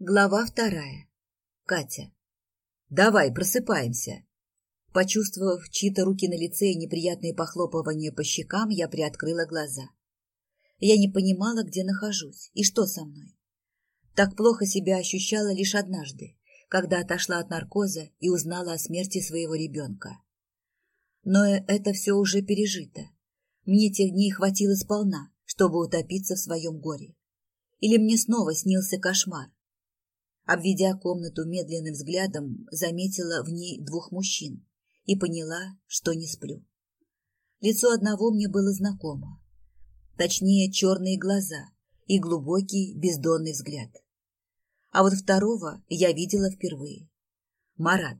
Глава вторая. Катя. «Давай, просыпаемся». Почувствовав чьи-то руки на лице и неприятные похлопывания по щекам, я приоткрыла глаза. Я не понимала, где нахожусь и что со мной. Так плохо себя ощущала лишь однажды, когда отошла от наркоза и узнала о смерти своего ребенка. Но это все уже пережито. Мне тех дней хватило сполна, чтобы утопиться в своем горе. Или мне снова снился кошмар, Обведя комнату медленным взглядом, заметила в ней двух мужчин и поняла, что не сплю. Лицо одного мне было знакомо. Точнее, черные глаза и глубокий бездонный взгляд. А вот второго я видела впервые. Марат.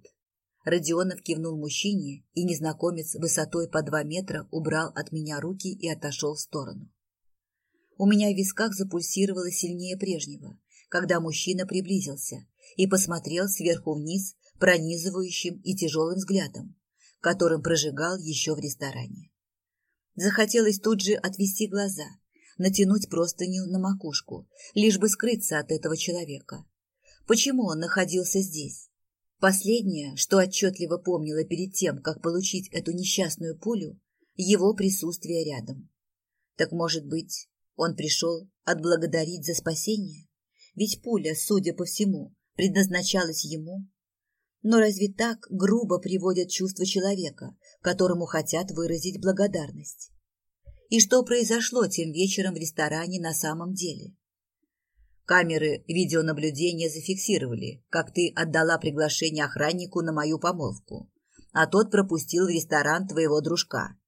Родионов кивнул мужчине, и незнакомец высотой по два метра убрал от меня руки и отошел в сторону. У меня в висках запульсировало сильнее прежнего, когда мужчина приблизился и посмотрел сверху вниз пронизывающим и тяжелым взглядом, которым прожигал еще в ресторане. Захотелось тут же отвести глаза, натянуть простыню на макушку, лишь бы скрыться от этого человека. Почему он находился здесь? Последнее, что отчетливо помнила перед тем, как получить эту несчастную пулю, его присутствие рядом. Так, может быть, он пришел отблагодарить за спасение? Ведь пуля, судя по всему, предназначалась ему. Но разве так грубо приводят чувства человека, которому хотят выразить благодарность? И что произошло тем вечером в ресторане на самом деле? Камеры видеонаблюдения зафиксировали, как ты отдала приглашение охраннику на мою помолвку, а тот пропустил в ресторан твоего дружка.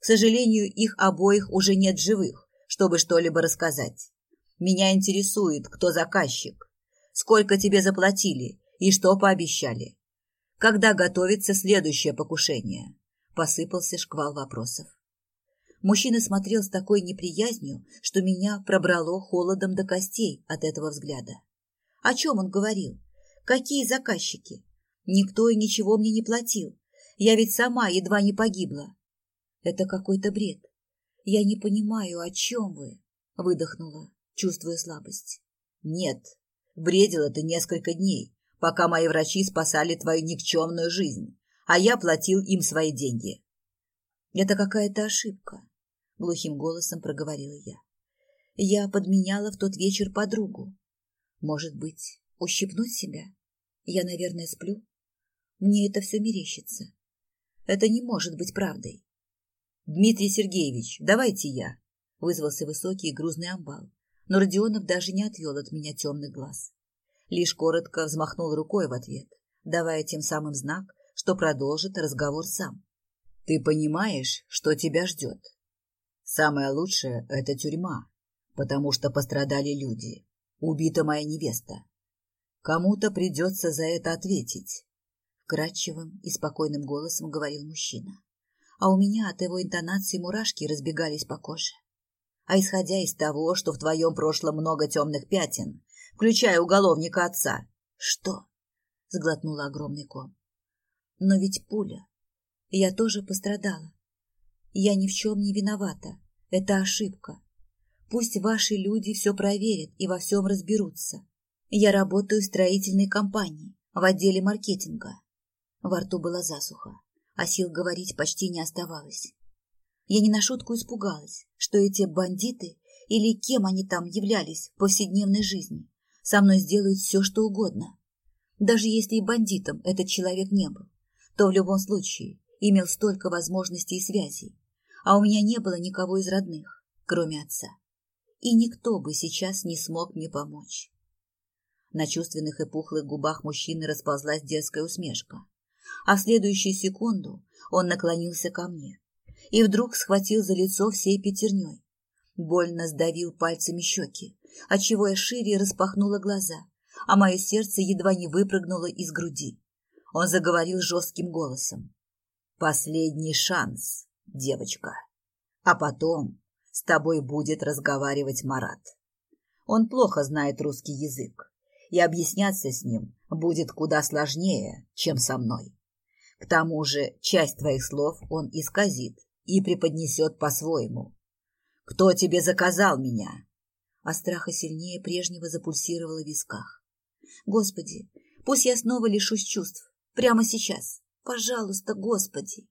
К сожалению, их обоих уже нет живых, чтобы что-либо рассказать. Меня интересует, кто заказчик, сколько тебе заплатили и что пообещали. Когда готовится следующее покушение? Посыпался шквал вопросов. Мужчина смотрел с такой неприязнью, что меня пробрало холодом до костей от этого взгляда. О чем он говорил? Какие заказчики? Никто и ничего мне не платил. Я ведь сама едва не погибла. Это какой-то бред. Я не понимаю, о чем вы, выдохнула чувствуя слабость. Нет, бредила ты несколько дней, пока мои врачи спасали твою никчемную жизнь, а я платил им свои деньги. Это какая-то ошибка, глухим голосом проговорила я. Я подменяла в тот вечер подругу. Может быть, ущипнуть себя? Я, наверное, сплю. Мне это все мерещится. Это не может быть правдой. Дмитрий Сергеевич, давайте я, вызвался высокий грузный амбал, но Родионов даже не отвел от меня темных глаз. Лишь коротко взмахнул рукой в ответ, давая тем самым знак, что продолжит разговор сам. «Ты понимаешь, что тебя ждет? Самое лучшее — это тюрьма, потому что пострадали люди. Убита моя невеста. Кому-то придется за это ответить». Вкрадчивым и спокойным голосом говорил мужчина. А у меня от его интонации мурашки разбегались по коже а исходя из того, что в твоем прошлом много темных пятен, включая уголовника отца. Что? Сглотнула огромный ком. Но ведь пуля. Я тоже пострадала. Я ни в чем не виновата. Это ошибка. Пусть ваши люди все проверят и во всем разберутся. Я работаю в строительной компании, в отделе маркетинга. Во рту была засуха, а сил говорить почти не оставалось. Я не на шутку испугалась, что эти бандиты или кем они там являлись в повседневной жизни, со мной сделают все, что угодно. Даже если и бандитом этот человек не был, то в любом случае имел столько возможностей и связей, а у меня не было никого из родных, кроме отца. И никто бы сейчас не смог мне помочь. На чувственных и пухлых губах мужчины расползлась детская усмешка, а в следующую секунду он наклонился ко мне, и вдруг схватил за лицо всей пятерней. Больно сдавил пальцами щеки, отчего я шире распахнула глаза, а мое сердце едва не выпрыгнуло из груди. Он заговорил жестким голосом. «Последний шанс, девочка. А потом с тобой будет разговаривать Марат. Он плохо знает русский язык, и объясняться с ним будет куда сложнее, чем со мной. К тому же часть твоих слов он исказит, и преподнесет по-своему. Кто тебе заказал меня? А страха сильнее прежнего запульсировало в висках. Господи, пусть я снова лишусь чувств. Прямо сейчас. Пожалуйста, Господи.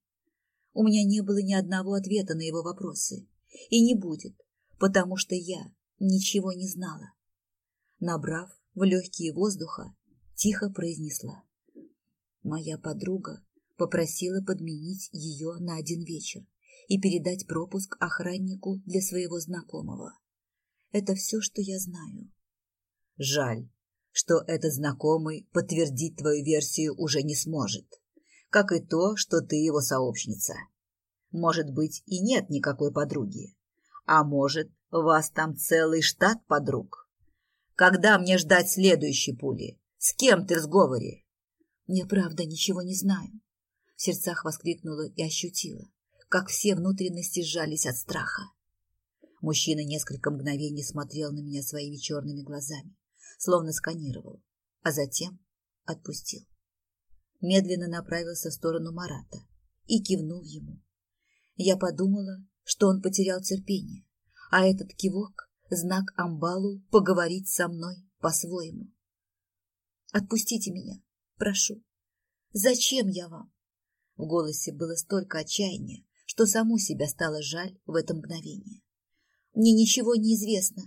У меня не было ни одного ответа на его вопросы. И не будет, потому что я ничего не знала. Набрав в легкие воздуха, тихо произнесла. Моя подруга попросила подменить ее на один вечер и передать пропуск охраннику для своего знакомого. Это все, что я знаю. Жаль, что этот знакомый подтвердить твою версию уже не сможет, как и то, что ты его сообщница. Может быть, и нет никакой подруги, а может, вас там целый штат подруг. Когда мне ждать следующей пули? С кем ты в сговоре? Я правда ничего не знаю. В сердцах воскликнула и ощутила, как все внутренности сжались от страха. Мужчина несколько мгновений смотрел на меня своими черными глазами, словно сканировал, а затем отпустил. Медленно направился в сторону Марата и кивнул ему. Я подумала, что он потерял терпение, а этот кивок — знак Амбалу поговорить со мной по-своему. «Отпустите меня, прошу. Зачем я вам?» В голосе было столько отчаяния, что саму себя стало жаль в это мгновение. «Мне ничего не известно».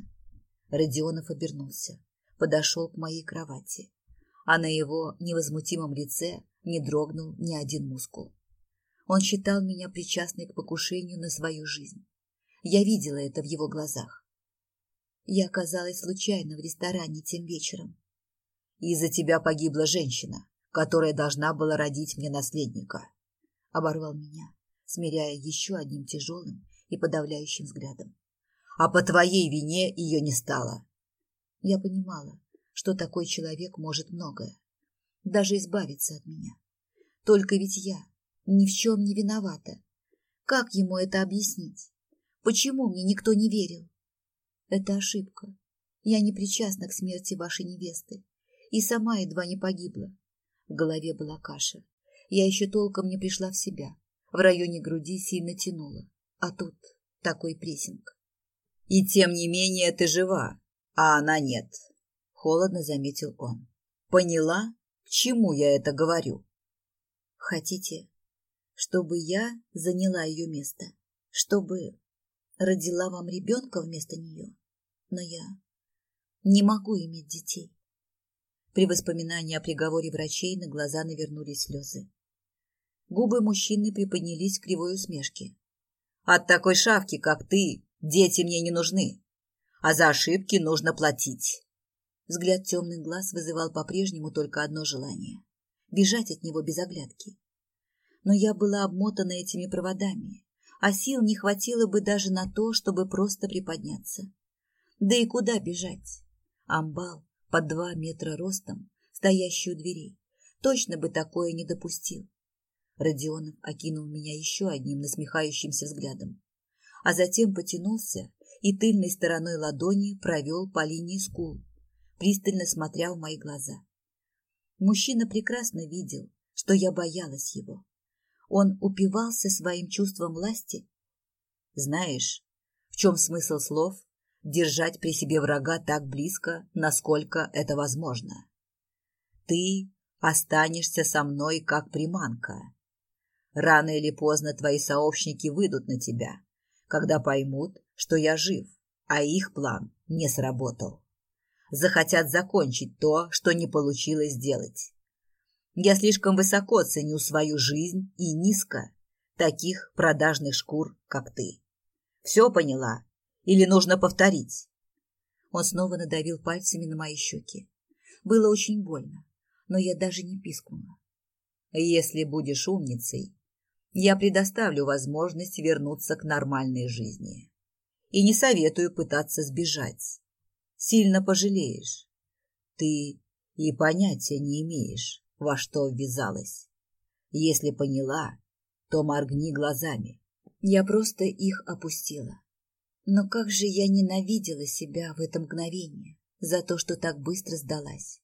Родионов обернулся, подошел к моей кровати, а на его невозмутимом лице не дрогнул ни один мускул. Он считал меня причастной к покушению на свою жизнь. Я видела это в его глазах. Я оказалась случайно в ресторане тем вечером. Из-за тебя погибла женщина, которая должна была родить мне наследника. Оборвал меня, смиряя еще одним тяжелым и подавляющим взглядом. А по твоей вине ее не стало. Я понимала, что такой человек может многое, даже избавиться от меня. Только ведь я ни в чем не виновата. Как ему это объяснить? Почему мне никто не верил? Это ошибка. Я не причастна к смерти вашей невесты и сама едва не погибла. В голове была каша. Я еще толком не пришла в себя. В районе груди сильно тянуло. А тут такой прессинг. И тем не менее ты жива, а она нет. Холодно заметил он. Поняла, к чему я это говорю? Хотите, чтобы я заняла ее место, чтобы родила вам ребенка вместо нее. Но я не могу иметь детей. При воспоминании о приговоре врачей на глаза навернулись слезы. Губы мужчины приподнялись в кривой усмешке. От такой шавки, как ты, дети мне не нужны, а за ошибки нужно платить. Взгляд темных глаз вызывал по-прежнему только одно желание — бежать от него без оглядки но я была обмотана этими проводами, а сил не хватило бы даже на то, чтобы просто приподняться. Да и куда бежать? Амбал под два метра ростом, стоящий у дверей, точно бы такое не допустил. Родионов окинул меня еще одним насмехающимся взглядом, а затем потянулся и тыльной стороной ладони провел по линии скул, пристально смотря в мои глаза. Мужчина прекрасно видел, что я боялась его. Он упивался своим чувством власти? Знаешь, в чем смысл слов держать при себе врага так близко, насколько это возможно? Ты останешься со мной как приманка. Рано или поздно твои сообщники выйдут на тебя, когда поймут, что я жив, а их план не сработал. Захотят закончить то, что не получилось сделать. Я слишком высоко ценю свою жизнь и низко таких продажных шкур, как ты. Все поняла? Или нужно повторить? Он снова надавил пальцами на мои щеки. Было очень больно, но я даже не пискнула. Если будешь умницей, я предоставлю возможность вернуться к нормальной жизни. И не советую пытаться сбежать. Сильно пожалеешь. Ты и понятия не имеешь, во что ввязалась. Если поняла, то моргни глазами. Я просто их опустила. Но как же я ненавидела себя в это мгновение за то, что так быстро сдалась.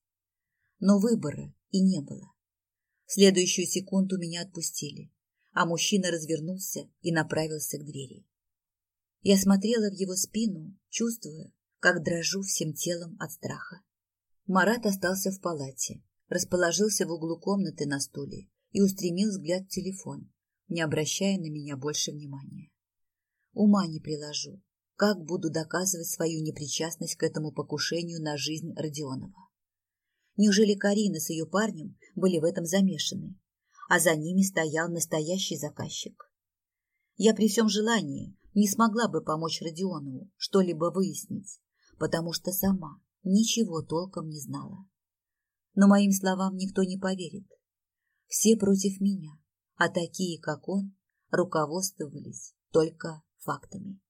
Но выбора и не было. В следующую секунду меня отпустили, а мужчина развернулся и направился к двери. Я смотрела в его спину, чувствуя, как дрожу всем телом от страха. Марат остался в палате, расположился в углу комнаты на стуле и устремил взгляд в телефон, не обращая на меня больше внимания. Ума не приложу, как буду доказывать свою непричастность к этому покушению на жизнь Родионова. Неужели Карина с ее парнем были в этом замешаны, а за ними стоял настоящий заказчик? Я при всем желании не смогла бы помочь Родионову что-либо выяснить, потому что сама ничего толком не знала. Но моим словам никто не поверит. Все против меня, а такие, как он, руководствовались только фактами.